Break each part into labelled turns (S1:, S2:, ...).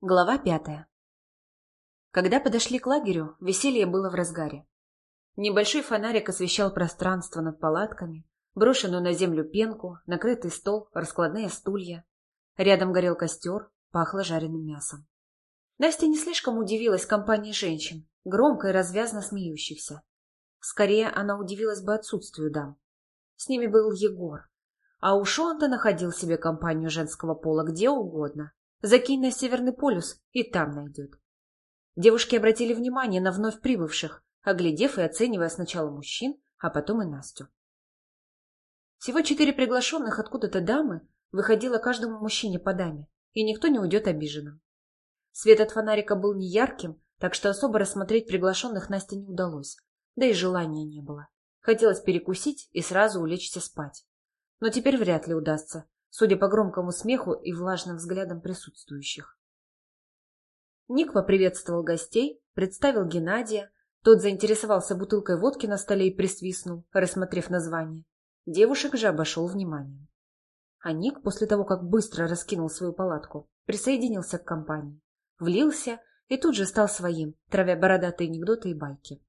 S1: Глава пятая. Когда подошли к лагерю, веселье было в разгаре. Небольшой фонарик освещал пространство над палатками, брошенную на землю пенку, накрытый стол, раскладные стулья. Рядом горел костер, пахло жареным мясом. Настя не слишком удивилась компании женщин, громко и развязно смеющихся. Скорее, она удивилась бы отсутствию дам. С ними был Егор. А уж он-то находил себе компанию женского пола где угодно, Закинь на Северный полюс, и там найдет. Девушки обратили внимание на вновь прибывших, оглядев и оценивая сначала мужчин, а потом и Настю. Всего четыре приглашенных откуда-то дамы выходило каждому мужчине по даме, и никто не уйдет обиженным. Свет от фонарика был неярким, так что особо рассмотреть приглашенных Насте не удалось, да и желания не было. Хотелось перекусить и сразу улечься спать. Но теперь вряд ли удастся, судя по громкому смеху и влажным взглядам присутствующих. Ник поприветствовал гостей, представил Геннадия, тот заинтересовался бутылкой водки на столе и присвистнул, рассмотрев название. Девушек же обошел вниманием. А Ник, после того, как быстро раскинул свою палатку, присоединился к компании, влился и тут же стал своим, травя бородатые анекдоты и байки.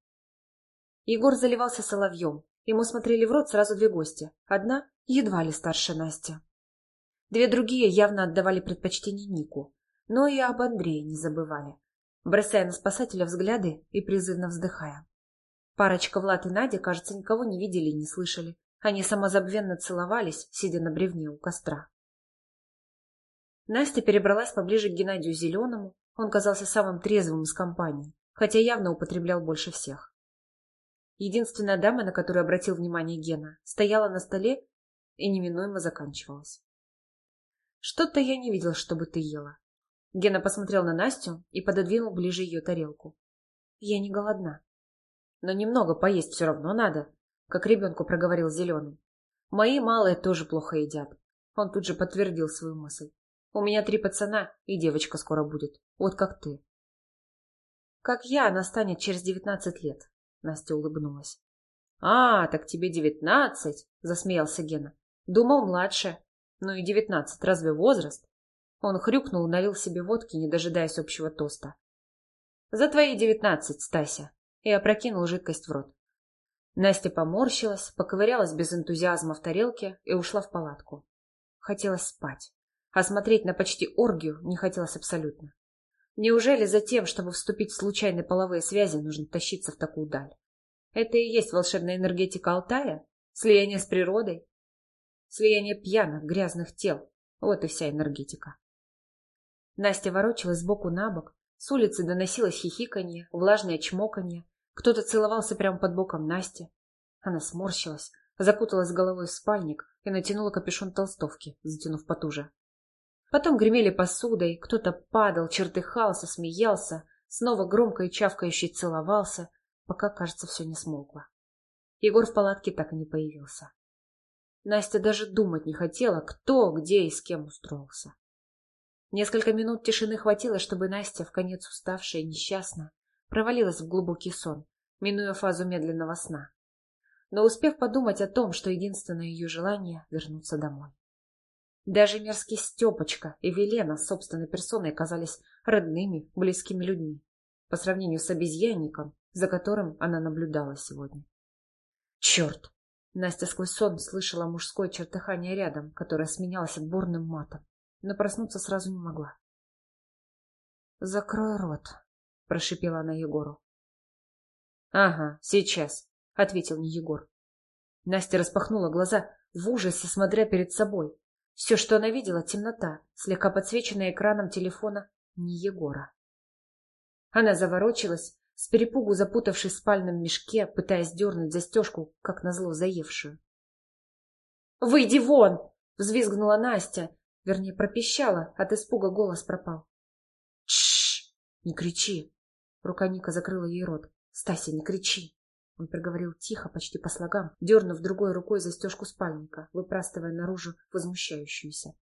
S1: Егор заливался соловьем, ему смотрели в рот сразу две гости, одна едва ли старше Настя. Две другие явно отдавали предпочтение Нику, но и об Андрее не забывали, бросая на спасателя взгляды и призывно вздыхая. Парочка Влад и Надя, кажется, никого не видели и не слышали. Они самозабвенно целовались, сидя на бревне у костра. Настя перебралась поближе к Геннадию Зеленому. Он казался самым трезвым из компании, хотя явно употреблял больше всех. Единственная дама, на которую обратил внимание Гена, стояла на столе и неминуемо заканчивалась. Что-то я не видел, чтобы ты ела. Гена посмотрел на Настю и пододвинул ближе ее тарелку. Я не голодна. Но немного поесть все равно надо, как ребенку проговорил Зеленый. Мои малые тоже плохо едят. Он тут же подтвердил свою мысль. У меня три пацана, и девочка скоро будет. Вот как ты. Как я, она станет через девятнадцать лет. Настя улыбнулась. А, так тебе девятнадцать, засмеялся Гена. Думал младше. Ну и девятнадцать, разве возраст? Он хрюкнул налил себе водки, не дожидаясь общего тоста. За твои девятнадцать, Стася. И опрокинул жидкость в рот. Настя поморщилась, поковырялась без энтузиазма в тарелке и ушла в палатку. Хотелось спать, а смотреть на почти оргию не хотелось абсолютно. Неужели за тем, чтобы вступить в случайные половые связи, нужно тащиться в такую даль? Это и есть волшебная энергетика Алтая? Слияние с природой? Слияние пьяных, грязных тел. Вот и вся энергетика. Настя ворочалась сбоку на бок. С улицы доносилось хихиканье, влажное чмоканье. Кто-то целовался прямо под боком Насти. Она сморщилась, закуталась головой в спальник и натянула капюшон толстовки, затянув потуже. Потом гремели посудой, кто-то падал, чертыхался, смеялся, снова громко и чавкающе целовался, пока, кажется, все не смолкло. Егор в палатке так и не появился. Настя даже думать не хотела, кто, где и с кем устроился. Несколько минут тишины хватило, чтобы Настя, в конец уставшая и несчастная, провалилась в глубокий сон, минуя фазу медленного сна. Но успев подумать о том, что единственное ее желание — вернуться домой. Даже мерзкий Степочка и Велена с собственной персоной казались родными, близкими людьми, по сравнению с обезьянником, за которым она наблюдала сегодня. Черт! Настя сквозь сон слышала мужское чертыхание рядом, которое сменялось отборным матом, но проснуться сразу не могла. «Закрой рот», — прошипела она Егору. «Ага, сейчас», — ответил не Егор. Настя распахнула глаза в ужасе, смотря перед собой. Все, что она видела, — темнота, слегка подсвеченная экраном телефона не Егора. Она заворочилась, с перепугу запутавшись в спальном мешке, пытаясь дернуть застежку, как назло заевшую. «Выйди вон!» — взвизгнула Настя, вернее, пропищала, от испуга голос пропал. «Тш! Не кричи!» Рука Ника закрыла ей рот. «Стася, не кричи!» Он проговорил тихо, почти по слогам, дернув другой рукой застежку спальника, выпрастывая наружу возмущающуюся.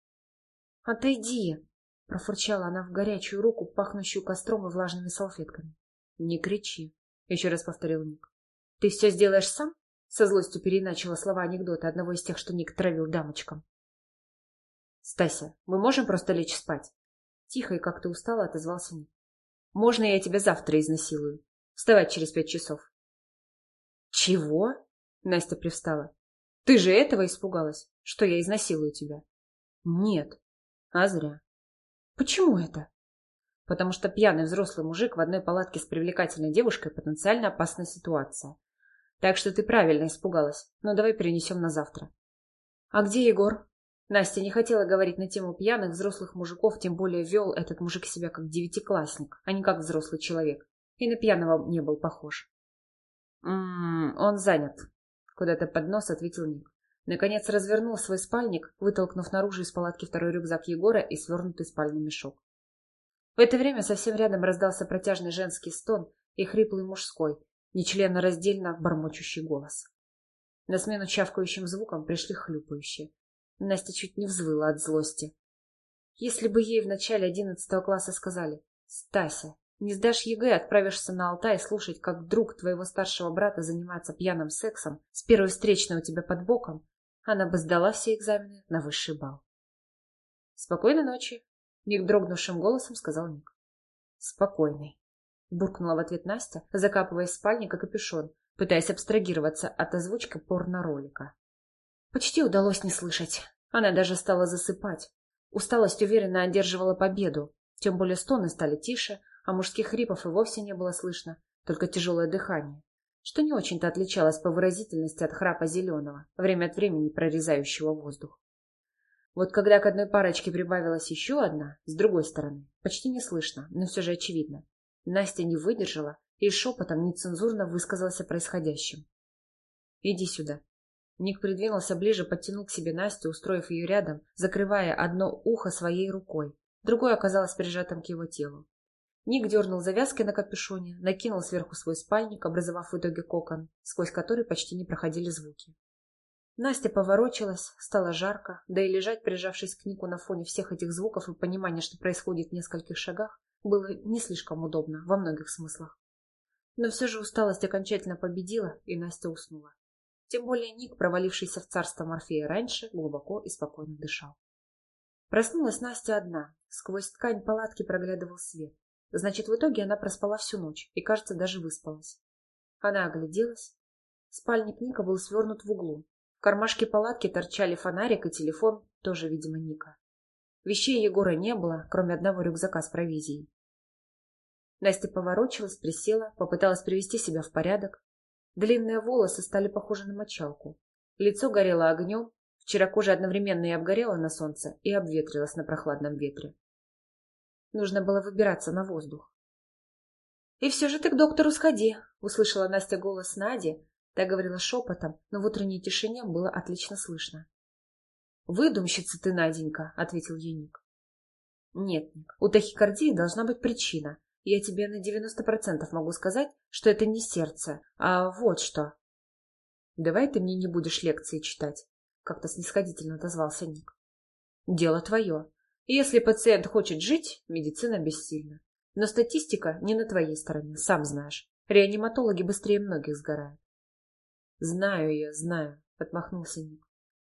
S1: «Отойди!» — профурчала она в горячую руку, пахнущую костром и влажными салфетками. «Не кричи», — еще раз повторил Ник. «Ты все сделаешь сам?» Со злостью переначала слова анекдота одного из тех, что Ник травил дамочкам. «Стася, мы можем просто лечь спать?» Тихо и как-то устало отозвался Ник. Можно я тебя завтра изнасилую? Вставать через пять часов. Чего? Настя привстала. Ты же этого испугалась, что я изнасилую тебя? Нет. А зря. Почему это? Потому что пьяный взрослый мужик в одной палатке с привлекательной девушкой потенциально опасная ситуация. Так что ты правильно испугалась. Но давай перенесем на завтра. А где Егор? Настя не хотела говорить на тему пьяных взрослых мужиков, тем более вел этот мужик себя как девятиклассник, а не как взрослый человек. И на пьяного не был похож. «М-м, он занят», — куда-то под нос ответил Ник. Наконец развернул свой спальник, вытолкнув наружу из палатки второй рюкзак Егора и свернутый спальный мешок. В это время совсем рядом раздался протяжный женский стон и хриплый мужской, нечленораздельно бормочущий голос. На смену чавкающим звукам пришли хлюпающие. Настя чуть не взвыла от злости. Если бы ей в начале одиннадцатого класса сказали «Стася, не сдашь ЕГЭ, отправишься на Алтай слушать, как друг твоего старшего брата занимается пьяным сексом с первой встречной у тебя под боком, она бы сдала все экзамены на высший балл. «Спокойной ночи», — недрогнувшим голосом сказал Ник. «Спокойной», — буркнула в ответ Настя, закапывая в спальник капюшон, пытаясь абстрагироваться от озвучки порно-ролика. Почти удалось не слышать. Она даже стала засыпать. Усталость уверенно одерживала победу. Тем более стоны стали тише, а мужских хрипов и вовсе не было слышно, только тяжелое дыхание, что не очень-то отличалось по выразительности от храпа зеленого, время от времени прорезающего воздух. Вот когда к одной парочке прибавилась еще одна, с другой стороны, почти не слышно, но все же очевидно, Настя не выдержала и шепотом нецензурно высказалась о происходящем. «Иди сюда», Ник придвинулся ближе, подтянул к себе Настю, устроив ее рядом, закрывая одно ухо своей рукой. Другое оказалось прижатым к его телу. Ник дернул завязки на капюшоне, накинул сверху свой спальник, образовав в итоге кокон, сквозь который почти не проходили звуки. Настя поворочилась, стало жарко, да и лежать, прижавшись к Нику на фоне всех этих звуков и понимания, что происходит в нескольких шагах, было не слишком удобно во многих смыслах. Но все же усталость окончательно победила, и Настя уснула. Тем более Ник, провалившийся в царство Морфея раньше, глубоко и спокойно дышал. Проснулась Настя одна. Сквозь ткань палатки проглядывал свет. Значит, в итоге она проспала всю ночь и, кажется, даже выспалась. Она огляделась. Спальник Ника был свернут в углу. Кармашке палатки торчали фонарик и телефон, тоже, видимо, Ника. Вещей Егора не было, кроме одного рюкзака с провизией. Настя поворочилась, присела, попыталась привести себя в порядок, Длинные волосы стали похожи на мочалку. Лицо горело огнем, вчера кожа одновременно и обгорела на солнце, и обветрилась на прохладном ветре. Нужно было выбираться на воздух. «И все же ты к доктору сходи», — услышала Настя голос Нади. Та говорила шепотом, но в утренней тишине было отлично слышно. «Выдумщица ты, Наденька», — ответил ей Ник. «Нет, Ник, у тахикардии должна быть причина, я тебе на девяносто процентов могу сказать, что это не сердце, а вот что. Давай ты мне не будешь лекции читать, как-то снисходительно отозвался Ник. Дело твое. Если пациент хочет жить, медицина бессильна. Но статистика не на твоей стороне, сам знаешь. Реаниматологи быстрее многих сгорают. Знаю я, знаю, отмахнулся Ник.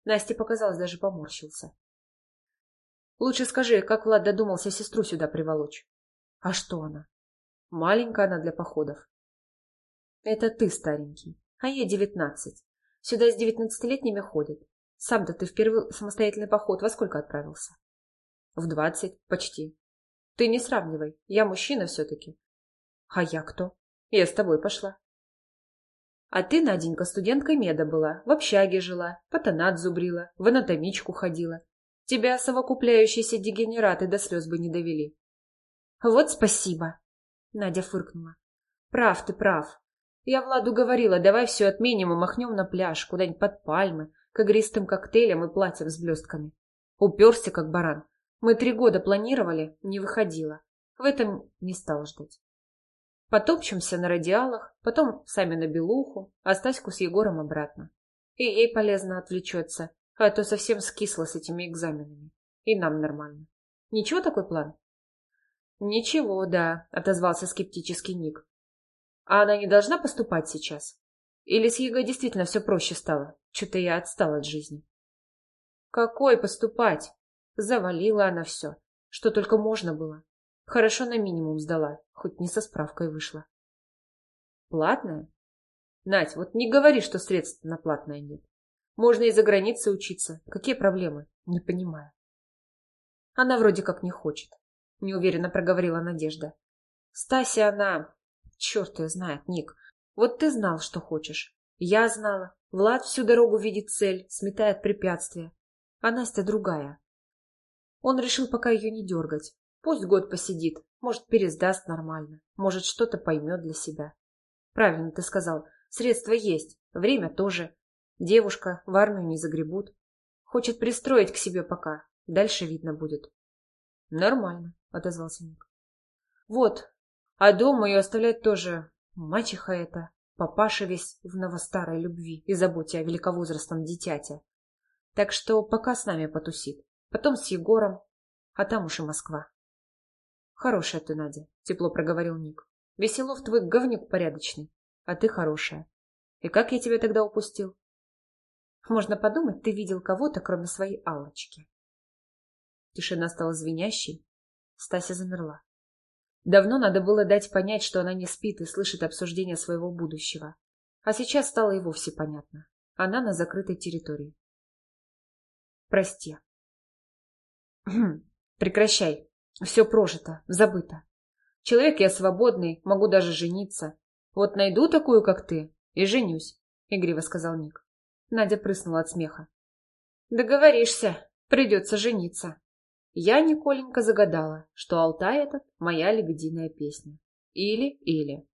S1: Насте показалось, даже поморщился. Лучше скажи, как Влад додумался сестру сюда приволочь? А что она? Маленькая она для походов. Это ты старенький, а ей девятнадцать. Сюда с девятнадцатилетними ходят. Сам-то ты в первый самостоятельный поход во сколько отправился? В двадцать, почти. Ты не сравнивай, я мужчина все-таки. А я кто? Я с тобой пошла. А ты, Наденька, студенткой меда была, в общаге жила, патонат зубрила, в анатомичку ходила. Тебя совокупляющиеся дегенераты до слез бы не довели. Вот спасибо. Надя фыркнула. Прав ты, прав. Я Владу говорила, давай все отменим и махнем на пляж, куда-нибудь под пальмы, к игристым коктейлям и платьям с блестками. Уперся, как баран. Мы три года планировали, не выходило. В этом не стал ждать. Потопчемся на радиалах, потом сами на Белуху, а Стаську с Егором обратно. И ей полезно отвлечется, а то совсем скисла с этими экзаменами. И нам нормально. Ничего такой план? «Ничего, да», — отозвался скептический Ник. «А она не должна поступать сейчас? Или с ЕГЭ действительно все проще стало? Что-то я отстал от жизни». «Какой поступать?» Завалила она все. что только можно было. Хорошо на минимум сдала, хоть не со справкой вышла. Платная? Надь, вот не говори, что средств на платное нет. Можно и за границей учиться. Какие проблемы? Не понимаю. Она вроде как не хочет. Неуверенно проговорила Надежда. Стася она... Черт ее знает, Ник. Вот ты знал, что хочешь. Я знала. Влад всю дорогу видит цель, сметает препятствия. А Настя другая. Он решил пока ее не дергать. Пусть год посидит, может, пересдаст нормально, может, что-то поймет для себя. Правильно ты сказал, средства есть, время тоже. Девушка в армию не загребут. Хочет пристроить к себе пока, дальше видно будет. Нормально, отозвался Ник. Вот, а дома ее оставлять тоже мачеха это, папаша весь в новостарой любви и заботе о великовозрастном дитяте. Так что пока с нами потусит, потом с Егором, а там уж и Москва. Хорошая ты, Надя, тепло проговорил Ник. Веселов твой говнюк порядочный, а ты хорошая. И как я тебя тогда упустил? Можно подумать, ты видел кого-то, кроме своей Аллочки. Тишина стала звенящей. Стася замерла. Давно надо было дать понять, что она не спит и слышит обсуждение своего будущего. А сейчас стало и вовсе понятно. Она на закрытой территории. Прости. Прекращай. Все прожито, забыто. Человек я свободный, могу даже жениться. Вот найду такую, как ты, и женюсь, — игриво сказал Ник. Надя прыснула от смеха. Договоришься, придется жениться. Я, Николенька, загадала, что Алтай этот — моя лебединая песня. Или-или.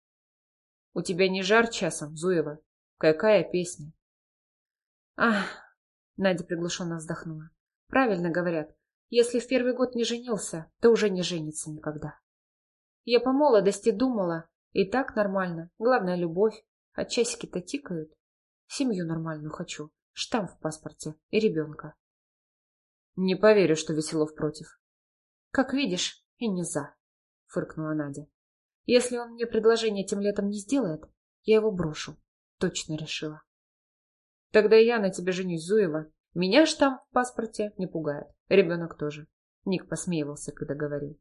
S1: У тебя не жар часом, Зуева? Какая песня? Ах, Надя приглушенно вздохнула. Правильно говорят, если в первый год не женился, то уже не женится никогда. Я по молодости думала, и так нормально, главное любовь, а часики-то тикают. Семью нормальную хочу, штамп в паспорте и ребенка. Не поверю, что Веселов против. Как видишь, и не за, фыркнула Надя. Если он мне предложение тем летом не сделает, я его брошу. Точно решила. Тогда я на тебе женюсь, Зуева, меня штамп в паспорте не пугает. Ребенок тоже. Ник посмеивался, когда говорил.